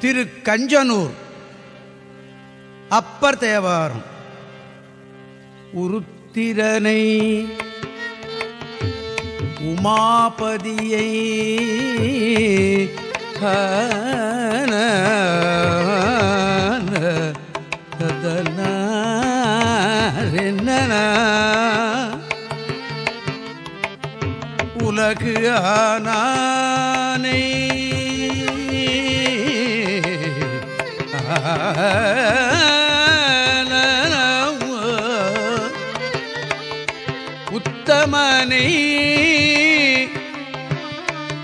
திரு கஞ்சனூர். அப்பர் தேவாரம். உருத்திரனை உமாபதியை ஹன உலகு ஆனானை உத்தமனை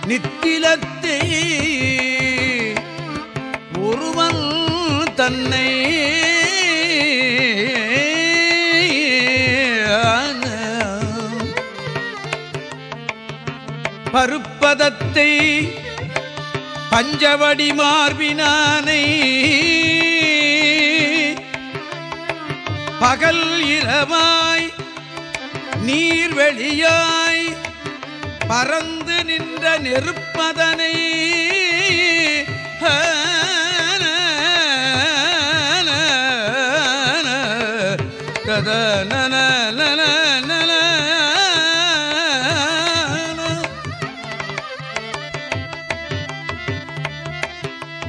நித்திலத்தை ஒருவன் தன்னை பருப்பதத்தை பஞ்சவடி மார்பினானை. பகல் இரவாய் நீர்வெளியாய் பறந்து நின்ற நெருப்பதனை.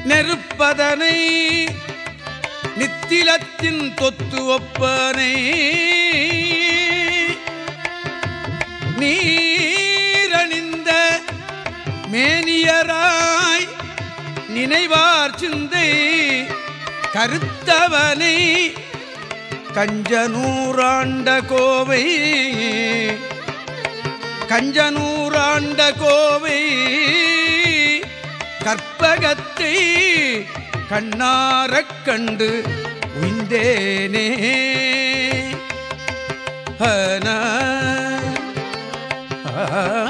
நெருப்பதனை நித்திலத்தின் தொத்து ஒப்பனை. நீரணிந்த மேனியராய் நினைவார் சிந்தை கருத்தவனை கஞ்சநூறாண்ட கோவை. கஞ்சநூறாண்ட கோவை. கற்பகத்தை கண்ணாரக் கண்டு உய்ந்தேனே. ஹன ஆ